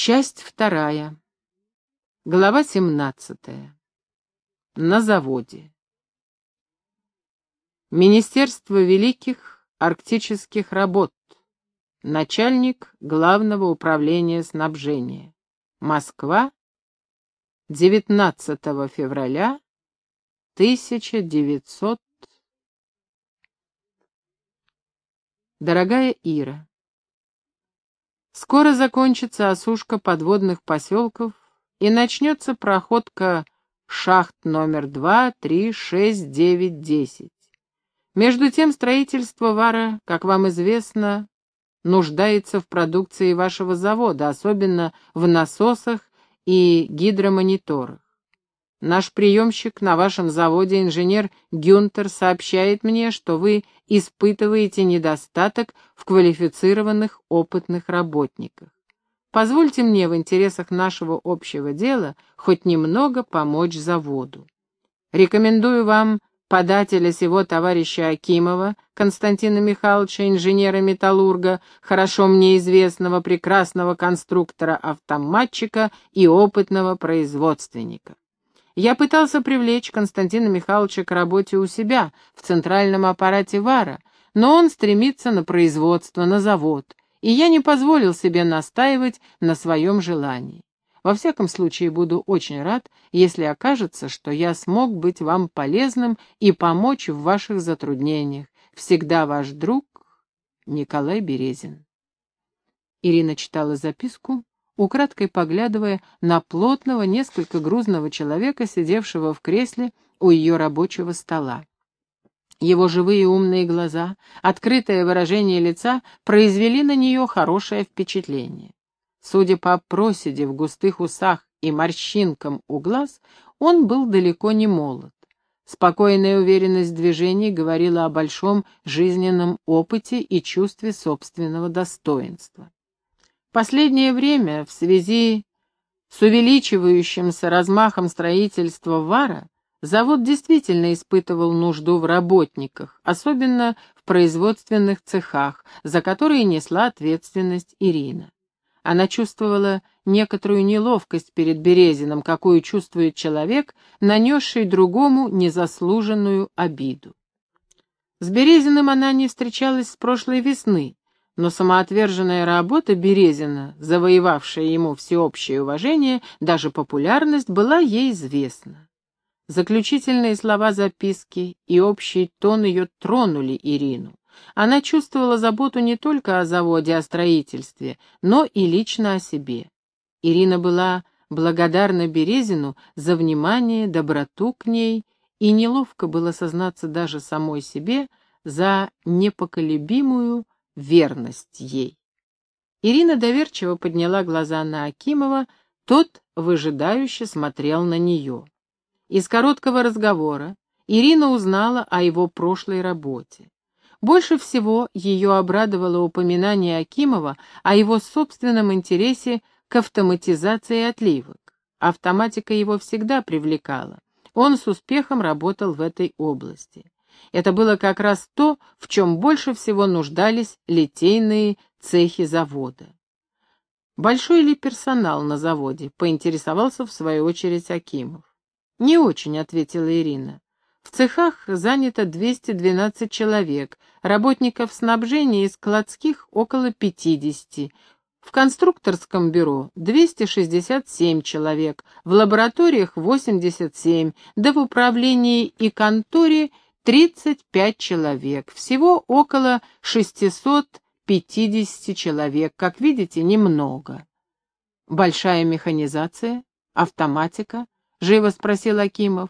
Часть вторая. Глава семнадцатая. На заводе. Министерство великих арктических работ. Начальник Главного управления снабжения. Москва. 19 февраля 1900. Дорогая Ира, Скоро закончится осушка подводных поселков и начнется проходка шахт номер 2, 3, 6, 9, 10. Между тем строительство Вара, как вам известно, нуждается в продукции вашего завода, особенно в насосах и гидромониторах. Наш приемщик на вашем заводе, инженер Гюнтер, сообщает мне, что вы испытываете недостаток в квалифицированных опытных работниках. Позвольте мне в интересах нашего общего дела хоть немного помочь заводу. Рекомендую вам подателя сего товарища Акимова, Константина Михайловича, инженера-металлурга, хорошо мне известного прекрасного конструктора-автоматчика и опытного производственника. Я пытался привлечь Константина Михайловича к работе у себя, в центральном аппарате ВАРа, но он стремится на производство, на завод, и я не позволил себе настаивать на своем желании. Во всяком случае, буду очень рад, если окажется, что я смог быть вам полезным и помочь в ваших затруднениях. Всегда ваш друг Николай Березин. Ирина читала записку, украдкой поглядывая на плотного, несколько грузного человека, сидевшего в кресле у ее рабочего стола. Его живые умные глаза, открытое выражение лица произвели на нее хорошее впечатление. Судя по проседи в густых усах и морщинкам у глаз, он был далеко не молод. Спокойная уверенность движений говорила о большом жизненном опыте и чувстве собственного достоинства. Последнее время, в связи с увеличивающимся размахом строительства ВАРа, завод действительно испытывал нужду в работниках, особенно в производственных цехах, за которые несла ответственность Ирина. Она чувствовала некоторую неловкость перед Березиным, какую чувствует человек, нанесший другому незаслуженную обиду. С Березиным она не встречалась с прошлой весны, но самоотверженная работа Березина, завоевавшая ему всеобщее уважение, даже популярность, была ей известна. Заключительные слова записки и общий тон ее тронули Ирину. Она чувствовала заботу не только о заводе, о строительстве, но и лично о себе. Ирина была благодарна Березину за внимание, доброту к ней, и неловко было сознаться даже самой себе за непоколебимую верность ей. Ирина доверчиво подняла глаза на Акимова, тот выжидающе смотрел на нее. Из короткого разговора Ирина узнала о его прошлой работе. Больше всего ее обрадовало упоминание Акимова о его собственном интересе к автоматизации отливок. Автоматика его всегда привлекала. Он с успехом работал в этой области. Это было как раз то, в чем больше всего нуждались литейные цехи завода. Большой ли персонал на заводе, поинтересовался в свою очередь Акимов. «Не очень», — ответила Ирина. «В цехах занято 212 человек, работников снабжения и складских около 50, в конструкторском бюро 267 человек, в лабораториях 87, да в управлении и конторе 35 человек, всего около 650 человек, как видите, немного. Большая механизация, автоматика, живо спросил Акимов.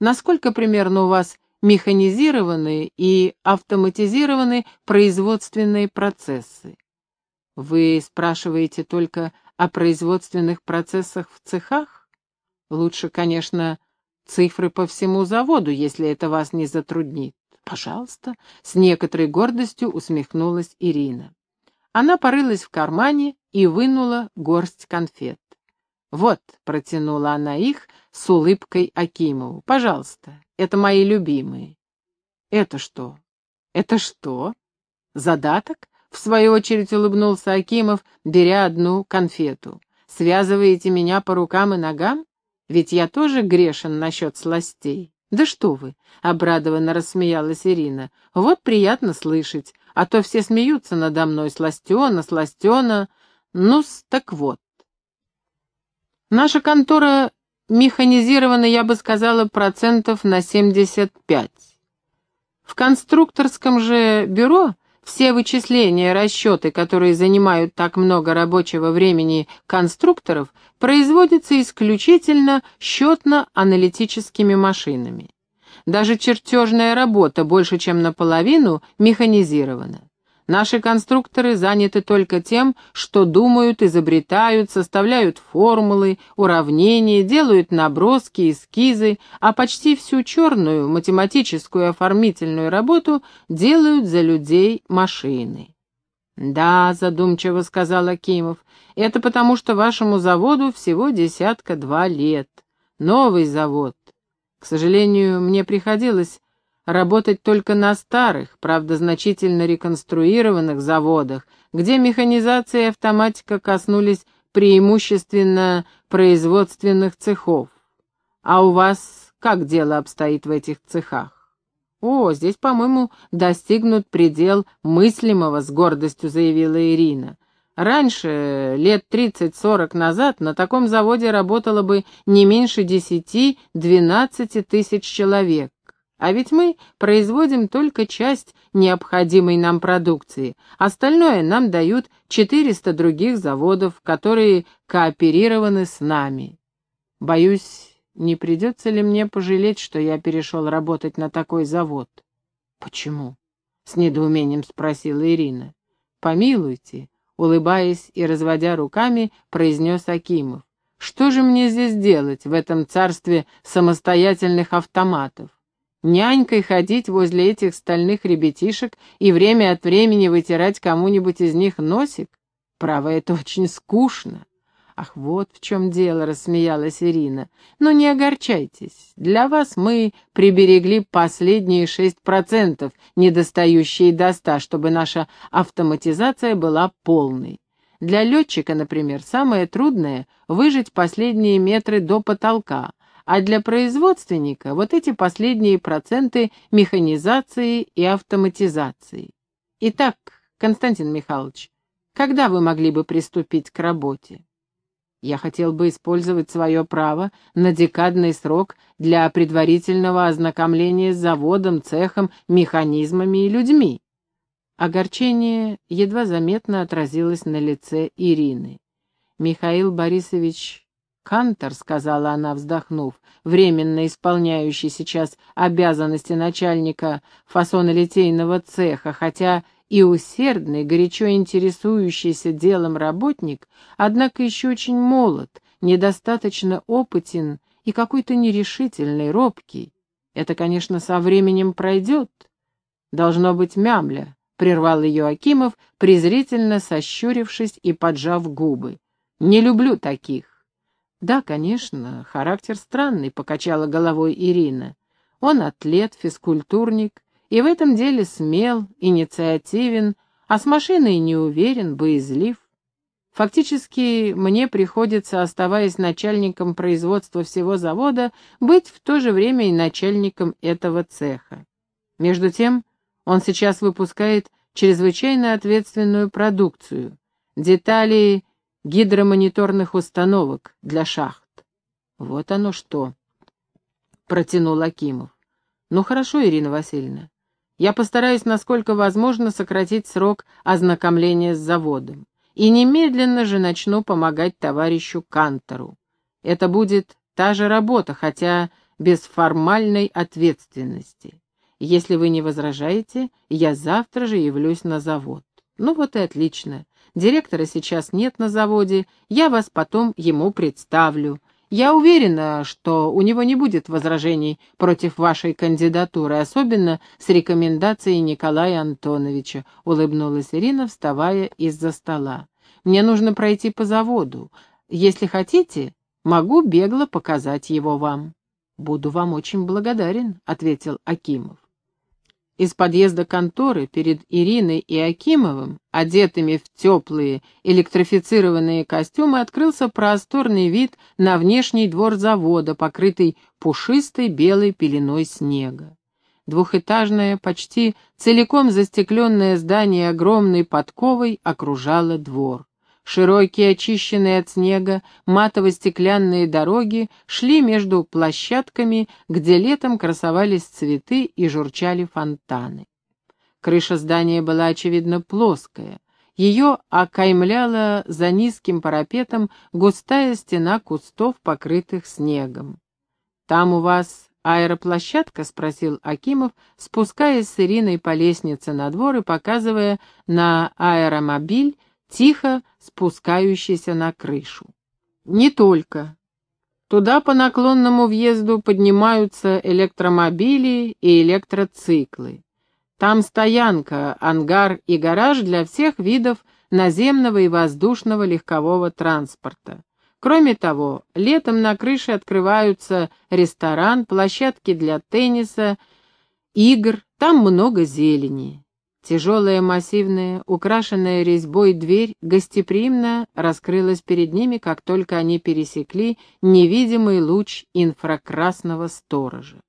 Насколько примерно у вас механизированы и автоматизированы производственные процессы? Вы спрашиваете только о производственных процессах в цехах? Лучше, конечно, Цифры по всему заводу, если это вас не затруднит. Пожалуйста, с некоторой гордостью усмехнулась Ирина. Она порылась в кармане и вынула горсть конфет. «Вот», — протянула она их с улыбкой Акимову, — «пожалуйста, это мои любимые». «Это что? Это что? Задаток?» — в свою очередь улыбнулся Акимов, беря одну конфету. «Связываете меня по рукам и ногам? Ведь я тоже грешен насчет сластей». «Да что вы!» — обрадованно рассмеялась Ирина. «Вот приятно слышать, а то все смеются надо мной. Сластена, сластена. Ну-с, так вот. Наша контора механизирована, я бы сказала, процентов на 75. В конструкторском же бюро все вычисления, расчеты, которые занимают так много рабочего времени конструкторов, производятся исключительно счетно-аналитическими машинами. Даже чертежная работа больше чем наполовину механизирована. Наши конструкторы заняты только тем, что думают, изобретают, составляют формулы, уравнения, делают наброски, эскизы, а почти всю черную математическую оформительную работу делают за людей машины. «Да», — задумчиво сказал Акимов, — «это потому, что вашему заводу всего десятка-два лет. Новый завод. К сожалению, мне приходилось работать только на старых, правда, значительно реконструированных заводах, где механизация и автоматика коснулись преимущественно производственных цехов. А у вас как дело обстоит в этих цехах? О, здесь, по-моему, достигнут предел мыслимого, с гордостью заявила Ирина. Раньше, лет 30-40 назад, на таком заводе работало бы не меньше 10-12 тысяч человек. А ведь мы производим только часть необходимой нам продукции. Остальное нам дают 400 других заводов, которые кооперированы с нами. Боюсь, не придется ли мне пожалеть, что я перешел работать на такой завод? Почему? С недоумением спросила Ирина. Помилуйте, улыбаясь и разводя руками, произнес Акимов. Что же мне здесь делать, в этом царстве самостоятельных автоматов? Нянькой ходить возле этих стальных ребятишек и время от времени вытирать кому-нибудь из них носик? Право, это очень скучно. Ах, вот в чем дело, рассмеялась Ирина. Но не огорчайтесь. Для вас мы приберегли последние шесть процентов, недостающие до ста, чтобы наша автоматизация была полной. Для летчика, например, самое трудное — выжить последние метры до потолка, а для производственника вот эти последние проценты механизации и автоматизации. Итак, Константин Михайлович, когда вы могли бы приступить к работе? Я хотел бы использовать свое право на декадный срок для предварительного ознакомления с заводом, цехом, механизмами и людьми. Огорчение едва заметно отразилось на лице Ирины. Михаил Борисович «Кантор», — сказала она, вздохнув, временно исполняющий сейчас обязанности начальника фасонолитейного цеха, хотя и усердный, горячо интересующийся делом работник, однако еще очень молод, недостаточно опытен и какой-то нерешительный, робкий. Это, конечно, со временем пройдет. Должно быть мямля, — прервал ее Акимов, презрительно сощурившись и поджав губы. Не люблю таких. «Да, конечно, характер странный», — покачала головой Ирина. «Он атлет, физкультурник, и в этом деле смел, инициативен, а с машиной не уверен, боязлив. Фактически мне приходится, оставаясь начальником производства всего завода, быть в то же время и начальником этого цеха. Между тем, он сейчас выпускает чрезвычайно ответственную продукцию. Детали гидромониторных установок для шахт. Вот оно что, протянул Акимов. Ну хорошо, Ирина Васильевна. Я постараюсь, насколько возможно, сократить срок ознакомления с заводом. И немедленно же начну помогать товарищу Кантору. Это будет та же работа, хотя без формальной ответственности. Если вы не возражаете, я завтра же явлюсь на завод. Ну вот и отлично. Директора сейчас нет на заводе, я вас потом ему представлю. Я уверена, что у него не будет возражений против вашей кандидатуры, особенно с рекомендацией Николая Антоновича», — улыбнулась Ирина, вставая из-за стола. «Мне нужно пройти по заводу. Если хотите, могу бегло показать его вам». «Буду вам очень благодарен», — ответил Акимов. Из подъезда конторы перед Ириной и Акимовым, одетыми в теплые электрифицированные костюмы, открылся просторный вид на внешний двор завода, покрытый пушистой белой пеленой снега. Двухэтажное, почти целиком застекленное здание огромной подковой окружало двор. Широкие, очищенные от снега, матово-стеклянные дороги шли между площадками, где летом красовались цветы и журчали фонтаны. Крыша здания была, очевидно, плоская. Ее окаймляла за низким парапетом густая стена кустов, покрытых снегом. «Там у вас аэроплощадка?» — спросил Акимов, спускаясь с Ириной по лестнице на двор и показывая на аэромобиль, тихо спускающийся на крышу. Не только. Туда по наклонному въезду поднимаются электромобили и электроциклы. Там стоянка, ангар и гараж для всех видов наземного и воздушного легкового транспорта. Кроме того, летом на крыше открываются ресторан, площадки для тенниса, игр, там много зелени. Тяжелая, массивная, украшенная резьбой дверь гостеприимно раскрылась перед ними, как только они пересекли невидимый луч инфракрасного сторожа.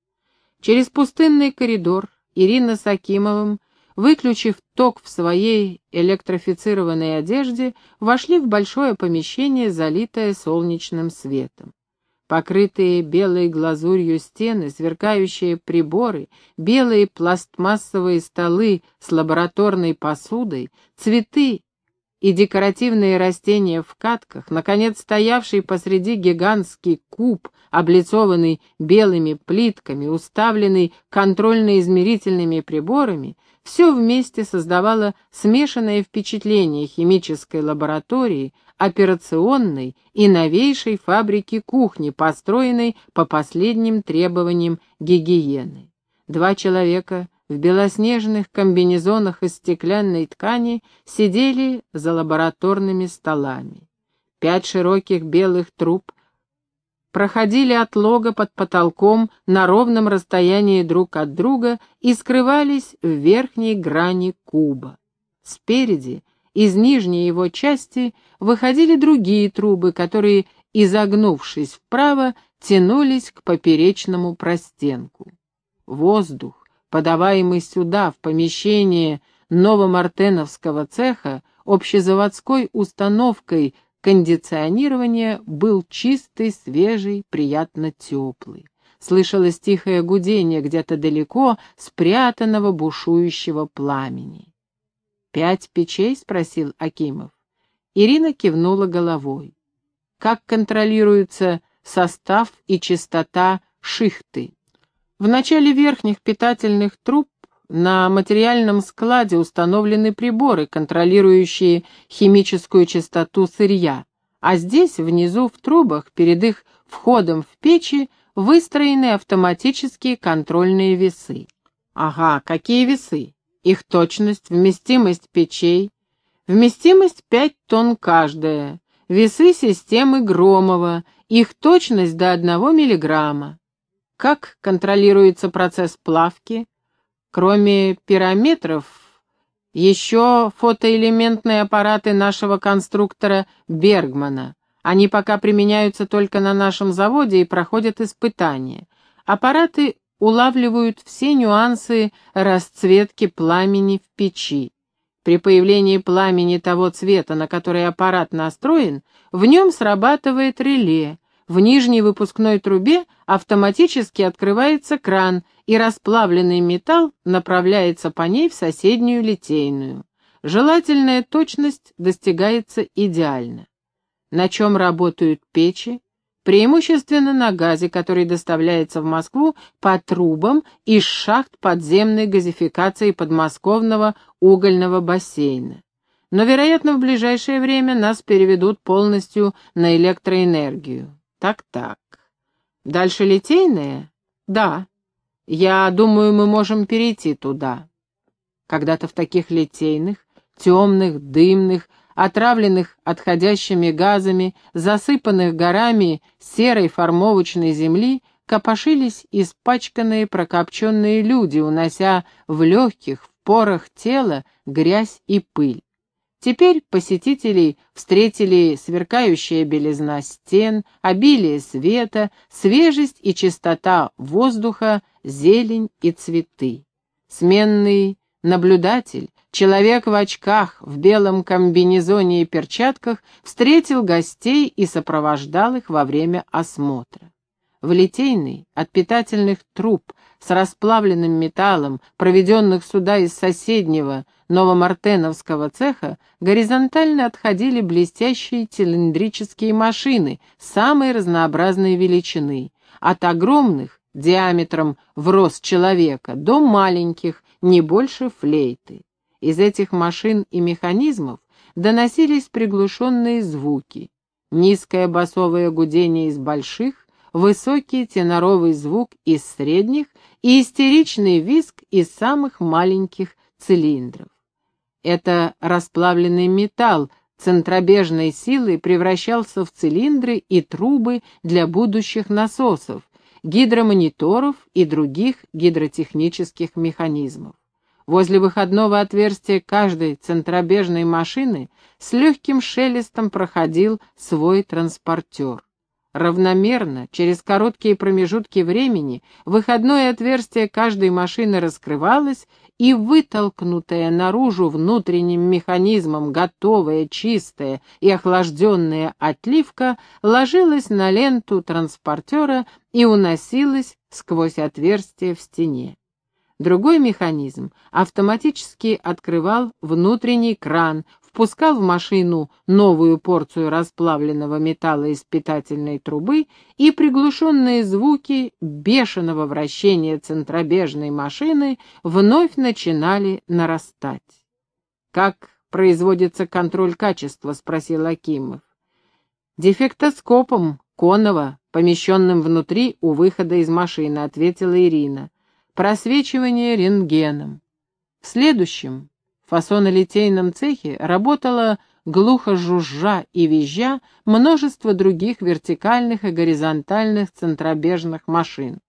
Через пустынный коридор Ирина с Акимовым, выключив ток в своей электрифицированной одежде, вошли в большое помещение, залитое солнечным светом. Покрытые белой глазурью стены, сверкающие приборы, белые пластмассовые столы с лабораторной посудой, цветы и декоративные растения в катках, наконец стоявший посреди гигантский куб, облицованный белыми плитками, уставленный контрольно-измерительными приборами, все вместе создавало смешанное впечатление химической лаборатории, операционной и новейшей фабрики кухни, построенной по последним требованиям гигиены. Два человека в белоснежных комбинезонах из стеклянной ткани сидели за лабораторными столами. Пять широких белых труб проходили от лога под потолком на ровном расстоянии друг от друга и скрывались в верхней грани куба. Спереди из нижней его части выходили другие трубы, которые, изогнувшись вправо, тянулись к поперечному простенку. Воздух, подаваемый сюда, в помещение новомартеновского цеха, общезаводской установкой кондиционирования, был чистый, свежий, приятно теплый. Слышалось тихое гудение где-то далеко, спрятанного бушующего пламени. «Пять печей?» — спросил Акимов. Ирина кивнула головой. «Как контролируется состав и чистота шихты?» В начале верхних питательных труб на материальном складе установлены приборы, контролирующие химическую чистоту сырья, а здесь, внизу в трубах, перед их входом в печи, выстроены автоматические контрольные весы. Ага, какие весы? Их точность, вместимость печей. Вместимость 5 тонн каждая, весы системы Громова, их точность до 1 миллиграмма. Как контролируется процесс плавки? Кроме пирометров, еще фотоэлементные аппараты нашего конструктора Бергмана. Они пока применяются только на нашем заводе и проходят испытания. Аппараты улавливают все нюансы расцветки пламени в печи. При появлении пламени того цвета, на который аппарат настроен, в нем срабатывает реле, в нижней выпускной трубе автоматически открывается кран, и расплавленный металл направляется по ней в соседнюю литейную. Желательная точность достигается идеально. На чем работают печи? Преимущественно на газе, который доставляется в Москву по трубам из шахт подземной газификации подмосковного угольного бассейна. Но, вероятно, в ближайшее время нас переведут полностью на электроэнергию. Так-так. Дальше литейная? Да. Я думаю, мы можем перейти туда. Когда-то в таких литейных, темных, дымных, отравленных отходящими газами, засыпанных горами серой формовочной земли, копошились испачканные прокопченные люди, унося в легких, в порах тела грязь и пыль. Теперь посетителей встретили сверкающая белизна стен, обилие света, свежесть и чистота воздуха, зелень и цветы. Сменный наблюдатель, человек в очках, в белом комбинезоне и перчатках, встретил гостей и сопровождал их во время осмотра. В литейный от питательных труб с расплавленным металлом, проведенных сюда из соседнего новомартеновского цеха, горизонтально отходили блестящие цилиндрические машины самой разнообразной величины, от огромных, диаметром в рост человека, до маленьких, не больше флейты. Из этих машин и механизмов доносились приглушенные звуки. Низкое басовое гудение из больших, высокий теноровый звук из средних и истеричный визг из самых маленьких цилиндров. Это расплавленный металл центробежной силой превращался в цилиндры и трубы для будущих насосов, гидромониторов и других гидротехнических механизмов. Возле выходного отверстия каждой центробежной машины с легким шелестом проходил свой транспортер. Равномерно, через короткие промежутки времени, выходное отверстие каждой машины раскрывалось, и вытолкнутая наружу внутренним механизмом готовая, чистая и охлажденная отливка ложилась на ленту транспортера и уносилась сквозь отверстие в стене. Другой механизм автоматически открывал внутренний кран, впускал в машину новую порцию расплавленного металла из питательной трубы, и приглушенные звуки бешеного вращения центробежной машины вновь начинали нарастать. «Как производится контроль качества?» — спросил Акимов. «Дефектоскопом Конова, помещенным внутри у выхода из машины», — ответила Ирина. «Просвечивание рентгеном». В следующем фасонолитейном цехе работало глухо жужжа и визжа множество других вертикальных и горизонтальных центробежных машин.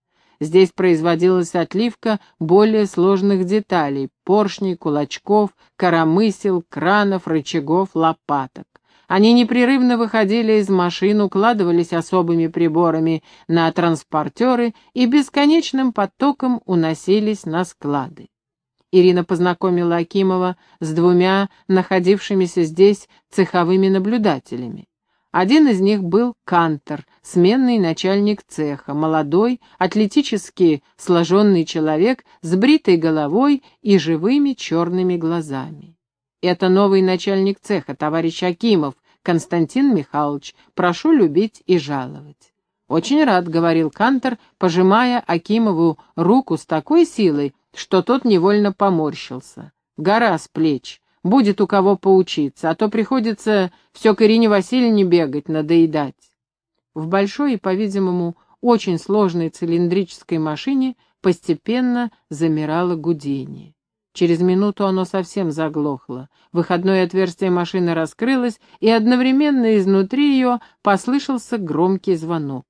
Здесь производилась отливка более сложных деталей — поршней, кулачков, коромысел, кранов, рычагов, лопаток. Они непрерывно выходили из машин, укладывались особыми приборами на транспортеры и бесконечным потоком уносились на склады. Ирина познакомила Акимова с двумя находившимися здесь цеховыми наблюдателями. Один из них был Кантор, сменный начальник цеха, молодой, атлетически сложенный человек с бритой головой и живыми черными глазами. «Это новый начальник цеха, товарищ Акимов, Константин Михайлович. Прошу любить и жаловать». «Очень рад», — говорил Кантор, пожимая Акимову руку с такой силой, что тот невольно поморщился. Гора с плеч, будет у кого поучиться, а то приходится все к Ирине Васильевне бегать, надоедать. В большой и, по-видимому, очень сложной цилиндрической машине постепенно замирало гудение. Через минуту оно совсем заглохло. Выходное отверстие машины раскрылось, и одновременно изнутри ее послышался громкий звонок.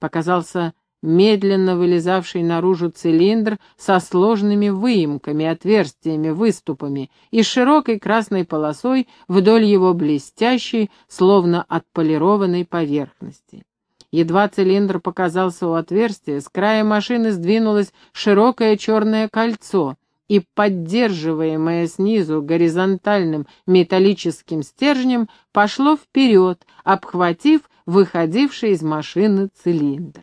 Показался медленно вылезавший наружу цилиндр со сложными выемками, отверстиями, выступами и широкой красной полосой вдоль его блестящей, словно отполированной поверхности. Едва цилиндр показался у отверстия, с края машины сдвинулось широкое черное кольцо, и, поддерживаемое снизу горизонтальным металлическим стержнем, пошло вперед, обхватив выходивший из машины цилиндр.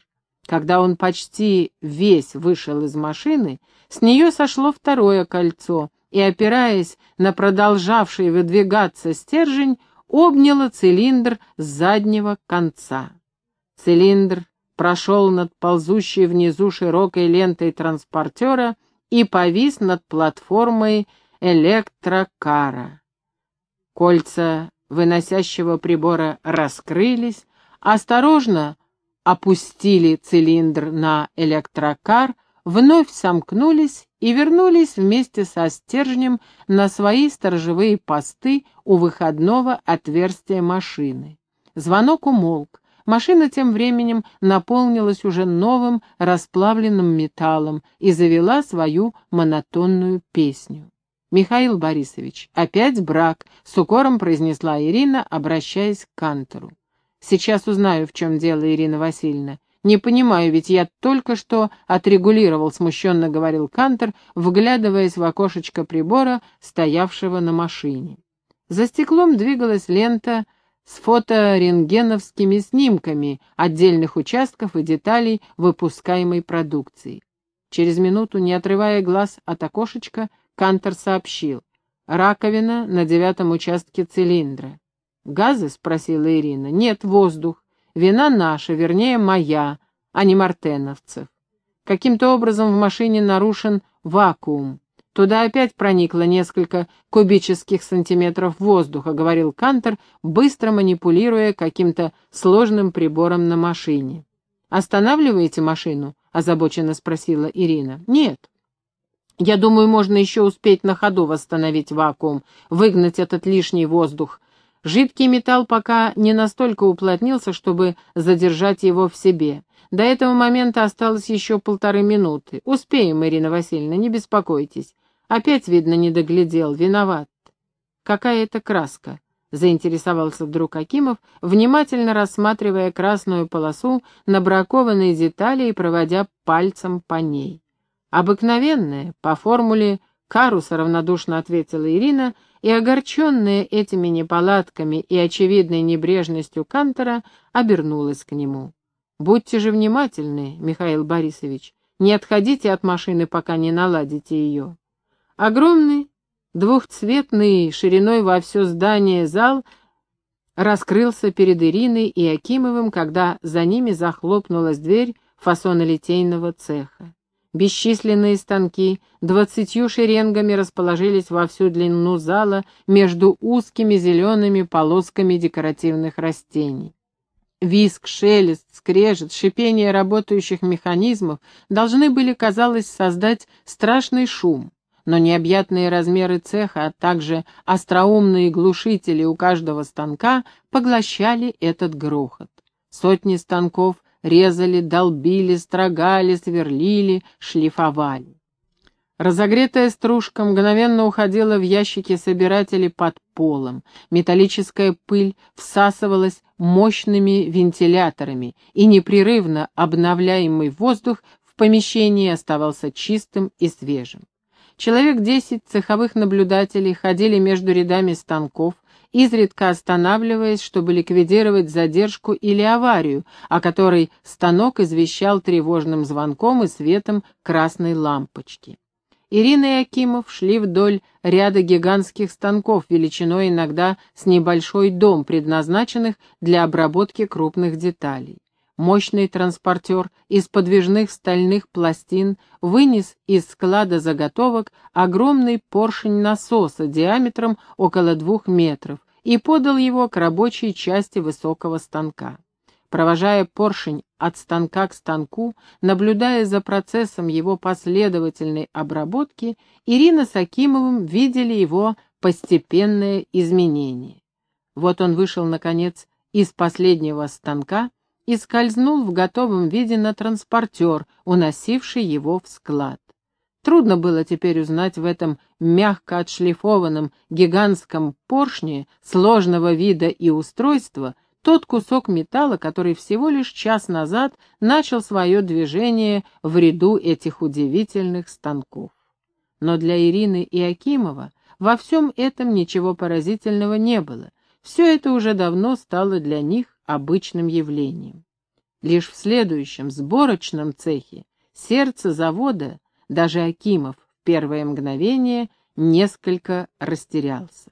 Когда он почти весь вышел из машины, с нее сошло второе кольцо, и, опираясь на продолжавший выдвигаться стержень, обняло цилиндр с заднего конца. Цилиндр прошел над ползущей внизу широкой лентой транспортера и повис над платформой электрокара. Кольца выносящего прибора раскрылись, осторожно опустили цилиндр на электрокар, вновь сомкнулись и вернулись вместе со стержнем на свои сторожевые посты у выходного отверстия машины. Звонок умолк, Машина тем временем наполнилась уже новым расплавленным металлом и завела свою монотонную песню. «Михаил Борисович, опять брак», — с укором произнесла Ирина, обращаясь к Кантору. «Сейчас узнаю, в чем дело, Ирина Васильевна. Не понимаю, ведь я только что отрегулировал», — смущенно говорил Кантор, вглядываясь в окошечко прибора, стоявшего на машине. За стеклом двигалась лента с фоторентгеновскими снимками отдельных участков и деталей выпускаемой продукции. Через минуту, не отрывая глаз от окошечка, Кантор сообщил. «Раковина на девятом участке цилиндра». «Газы?» — спросила Ирина. «Нет, воздух. Вина наша, вернее, моя, а не мартеновцев. Каким-то образом в машине нарушен вакуум. Туда опять проникло несколько кубических сантиметров воздуха, говорил Кантер, быстро манипулируя каким-то сложным прибором на машине. «Останавливаете машину?» — озабоченно спросила Ирина. «Нет. Я думаю, можно еще успеть на ходу восстановить вакуум, выгнать этот лишний воздух. Жидкий металл пока не настолько уплотнился, чтобы задержать его в себе. До этого момента осталось еще полторы минуты. Успеем, Ирина Васильевна, не беспокойтесь. Опять, видно, не доглядел, виноват. Какая это краска? Заинтересовался вдруг Акимов, внимательно рассматривая красную полосу на бракованной детали и проводя пальцем по ней. «Обыкновенная, по формуле Каруса», — равнодушно ответила Ирина, и, огорченная этими неполадками и очевидной небрежностью Кантора, обернулась к нему. «Будьте же внимательны, Михаил Борисович, не отходите от машины, пока не наладите ее». Огромный, двухцветный, шириной во все здание зал раскрылся перед Ириной и Акимовым, когда за ними захлопнулась дверь фасонолитейного цеха. Бесчисленные станки двадцатью шеренгами расположились во всю длину зала между узкими зелеными полосками декоративных растений. Виск, шелест, скрежет, шипение работающих механизмов должны были, казалось, создать страшный шум, но необъятные размеры цеха, а также остроумные глушители у каждого станка поглощали этот грохот. Сотни станков резали, долбили, строгали, сверлили, шлифовали. Разогретая стружка мгновенно уходила в ящики собирателей под полом. Металлическая пыль всасывалась мощными вентиляторами, и непрерывно обновляемый воздух в помещении оставался чистым и свежим. Человек десять цеховых наблюдателей ходили между рядами станков, изредка останавливаясь, чтобы ликвидировать задержку или аварию, о которой станок извещал тревожным звонком и светом красной лампочки. Ирина и Акимов шли вдоль ряда гигантских станков, величиной иногда с небольшой дом, предназначенных для обработки крупных деталей. Мощный транспортер из подвижных стальных пластин вынес из склада заготовок огромный поршень насоса диаметром около двух метров и подал его к рабочей части высокого станка. Провожая поршень от станка к станку, наблюдая за процессом его последовательной обработки, Ирина с Акимовым видели его постепенное изменение. Вот он вышел, наконец, из последнего станка и скользнул в готовом виде на транспортер, уносивший его в склад. Трудно было теперь узнать в этом мягко отшлифованном гигантском поршне сложного вида и устройства тот кусок металла, который всего лишь час назад начал свое движение в ряду этих удивительных станков. Но для Ирины и Акимова во всем этом ничего поразительного не было. Все это уже давно стало для них обычным явлением. Лишь в следующем сборочном цехе сердце завода, даже Акимов в первое мгновение несколько растерялся.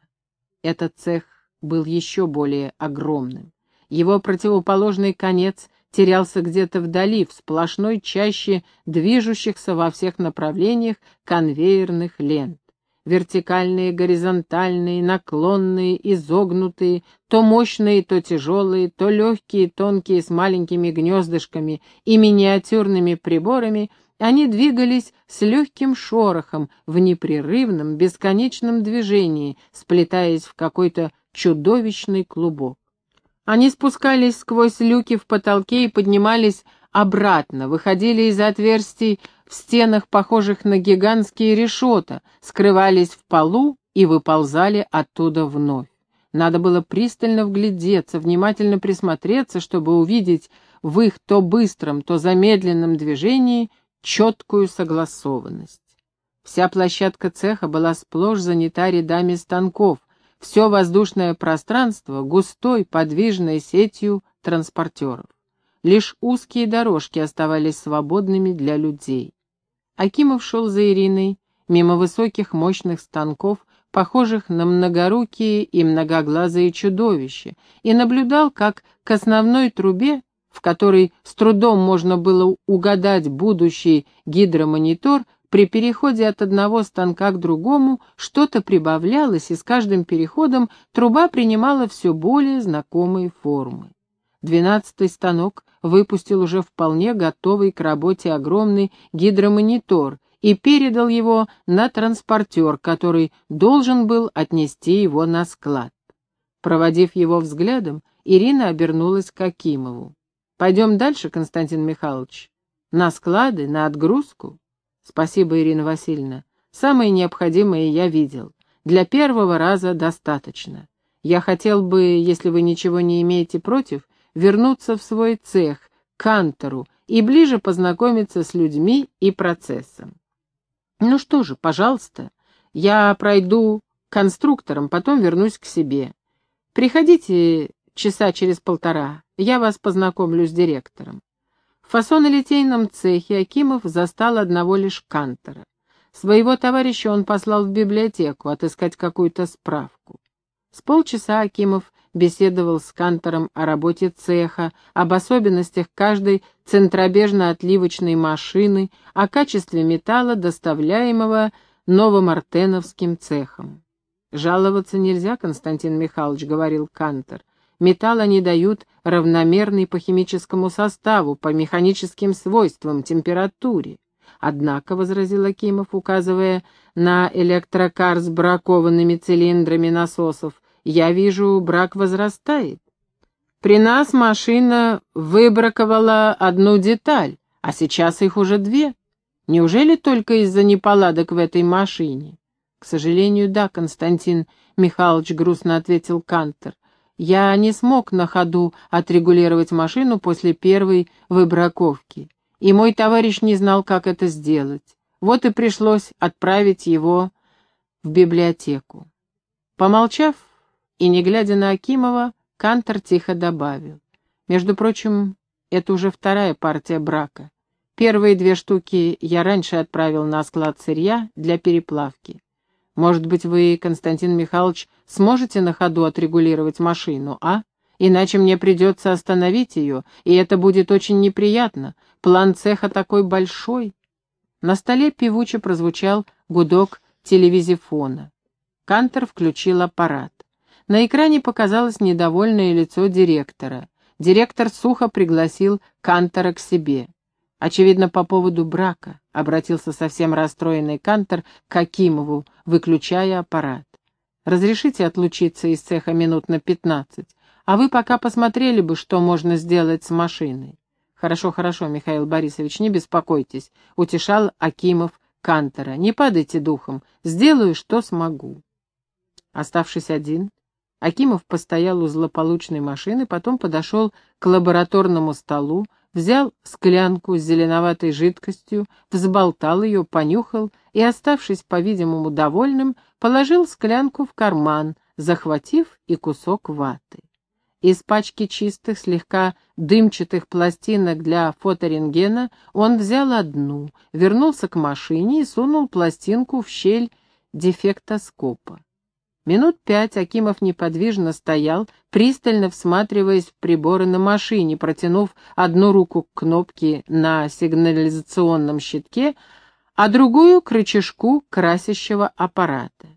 Этот цех был еще более огромным. Его противоположный конец терялся где-то вдали, в сплошной чаще движущихся во всех направлениях конвейерных лент вертикальные, горизонтальные, наклонные, изогнутые, то мощные, то тяжелые, то легкие, тонкие, с маленькими гнездышками и миниатюрными приборами, они двигались с легким шорохом в непрерывном, бесконечном движении, сплетаясь в какой-то чудовищный клубок. Они спускались сквозь люки в потолке и поднимались обратно, выходили из отверстий в стенах, похожих на гигантские решета, скрывались в полу и выползали оттуда вновь. Надо было пристально вглядеться, внимательно присмотреться, чтобы увидеть в их то быстром, то замедленном движении четкую согласованность. Вся площадка цеха была сплошь занята рядами станков, все воздушное пространство густой подвижной сетью транспортеров. Лишь узкие дорожки оставались свободными для людей. Акимов шел за Ириной, мимо высоких мощных станков, похожих на многорукие и многоглазые чудовища, и наблюдал, как к основной трубе, в которой с трудом можно было угадать будущий гидромонитор, при переходе от одного станка к другому что-то прибавлялось, и с каждым переходом труба принимала все более знакомые формы. Двенадцатый станок выпустил уже вполне готовый к работе огромный гидромонитор и передал его на транспортер, который должен был отнести его на склад. Проводив его взглядом, Ирина обернулась к Акимову. «Пойдем дальше, Константин Михайлович. На склады, на отгрузку?» «Спасибо, Ирина Васильевна. Самое необходимое я видел. Для первого раза достаточно. Я хотел бы, если вы ничего не имеете против, вернуться в свой цех, к Кантору, и ближе познакомиться с людьми и процессом. Ну что же, пожалуйста, я пройду конструктором, потом вернусь к себе. Приходите часа через полтора, я вас познакомлю с директором. В фасонолитейном цехе Акимов застал одного лишь Кантора. Своего товарища он послал в библиотеку отыскать какую-то справку. С полчаса Акимов беседовал с Кантором о работе цеха, об особенностях каждой центробежно-отливочной машины, о качестве металла, доставляемого новомартеновским цехом. «Жаловаться нельзя, Константин Михайлович», — говорил Кантор. Металл они дают равномерный по химическому составу, по механическим свойствам, температуре. Однако, — возразил Акимов, указывая на электрокар с бракованными цилиндрами насосов, — я вижу, брак возрастает. При нас машина выбраковала одну деталь, а сейчас их уже две. Неужели только из-за неполадок в этой машине? К сожалению, да, Константин Михайлович грустно ответил Кантер. Я не смог на ходу отрегулировать машину после первой выбраковки, и мой товарищ не знал, как это сделать. Вот и пришлось отправить его в библиотеку. Помолчав и не глядя на Акимова, Кантор тихо добавил. Между прочим, это уже вторая партия брака. Первые две штуки я раньше отправил на склад сырья для переплавки. Может быть, вы, Константин Михайлович, сможете на ходу отрегулировать машину, а? Иначе мне придется остановить ее, и это будет очень неприятно. План цеха такой большой. На столе певуче прозвучал гудок телевизифона. Кантер включил аппарат. На экране показалось недовольное лицо директора. Директор сухо пригласил Кантера к себе. Очевидно, по поводу брака, обратился совсем расстроенный Кантер к Акимову, выключая аппарат. Разрешите отлучиться из цеха минут на пятнадцать, а вы пока посмотрели бы, что можно сделать с машиной. Хорошо, хорошо, Михаил Борисович, не беспокойтесь, утешал Акимов Кантера. Не падайте духом, сделаю, что смогу. Оставшись один, Акимов постоял у злополучной машины, потом подошел к лабораторному столу, взял склянку с зеленоватой жидкостью, взболтал ее, понюхал и, оставшись, по-видимому, довольным, положил склянку в карман, захватив и кусок ваты. Из пачки чистых, слегка дымчатых пластинок для фоторентгена он взял одну, вернулся к машине и сунул пластинку в щель дефектоскопа. Минут пять Акимов неподвижно стоял, пристально всматриваясь в приборы на машине, протянув одну руку к кнопке на сигнализационном щитке, а другую к рычажку красящего аппарата.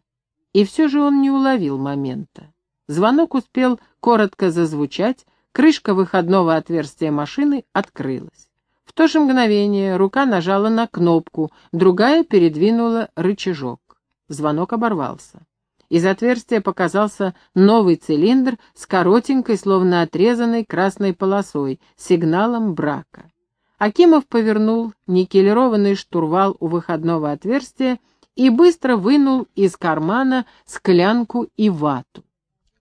И все же он не уловил момента. Звонок успел коротко зазвучать, крышка выходного отверстия машины открылась. В то же мгновение рука нажала на кнопку, другая передвинула рычажок. Звонок оборвался. Из отверстия показался новый цилиндр с коротенькой, словно отрезанной красной полосой, сигналом брака. Акимов повернул никелированный штурвал у выходного отверстия и быстро вынул из кармана склянку и вату.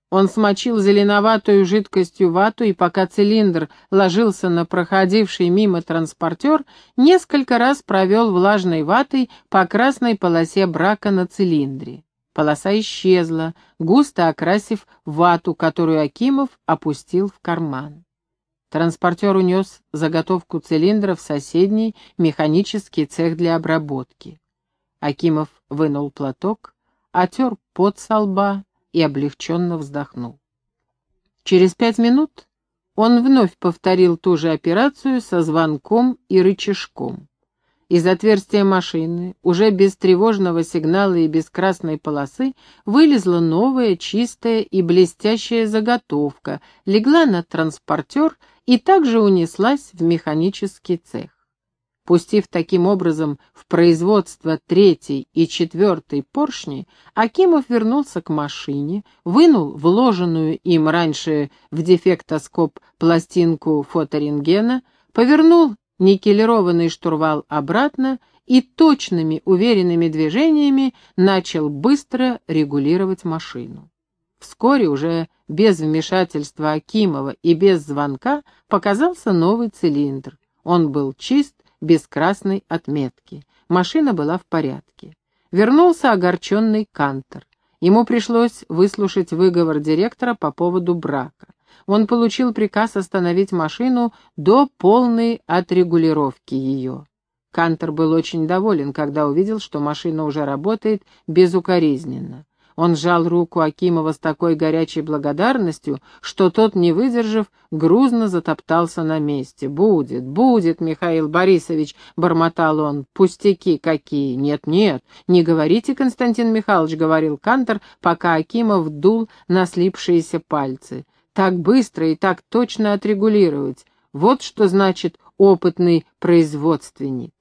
Он смочил зеленоватую жидкостью вату, и пока цилиндр ложился на проходивший мимо транспортер, несколько раз провел влажной ватой по красной полосе брака на цилиндре. Полоса исчезла, густо окрасив вату, которую Акимов опустил в карман. Транспортер унес заготовку цилиндра в соседний механический цех для обработки. Акимов вынул платок, отер пот со лба, и облегченно вздохнул. Через пять минут он вновь повторил ту же операцию со звонком и рычажком. Из отверстия машины, уже без тревожного сигнала и без красной полосы, вылезла новая, чистая и блестящая заготовка, легла на транспортер и также унеслась в механический цех. Пустив таким образом в производство третий и четвертый поршни, Акимов вернулся к машине, вынул вложенную им раньше в дефектоскоп пластинку фоторентгена, повернул никелированный штурвал обратно и точными уверенными движениями начал быстро регулировать машину. Вскоре уже без вмешательства Акимова и без звонка показался новый цилиндр. Он был чист, без красной отметки. Машина была в порядке. Вернулся огорченный Кантер. Ему пришлось выслушать выговор директора по поводу брака. Он получил приказ остановить машину до полной отрегулировки ее. Кантер был очень доволен, когда увидел, что машина уже работает безукоризненно. Он сжал руку Акимова с такой горячей благодарностью, что тот, не выдержав, грузно затоптался на месте. «Будет, будет, Михаил Борисович», — бормотал он, — «пустяки какие! Нет-нет, не говорите, Константин Михайлович», — говорил Кантор, пока Акимов дул на слипшиеся пальцы. «Так быстро и так точно отрегулировать. Вот что значит опытный производственник».